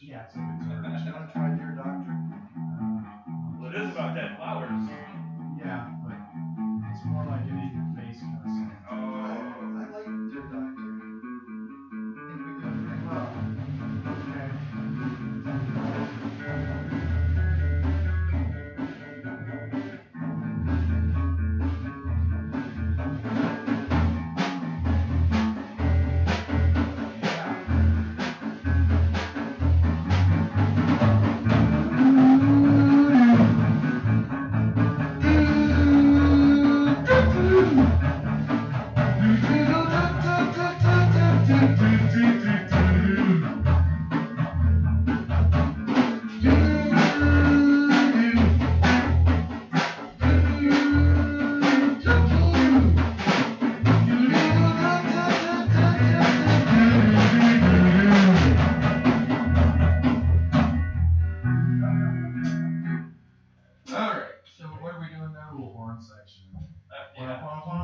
Yeah, it's a good try Dear Doctor? Well, it is about dead flowers. Yeah, Alright, so what are we doing now? Horn section. Uh, yeah.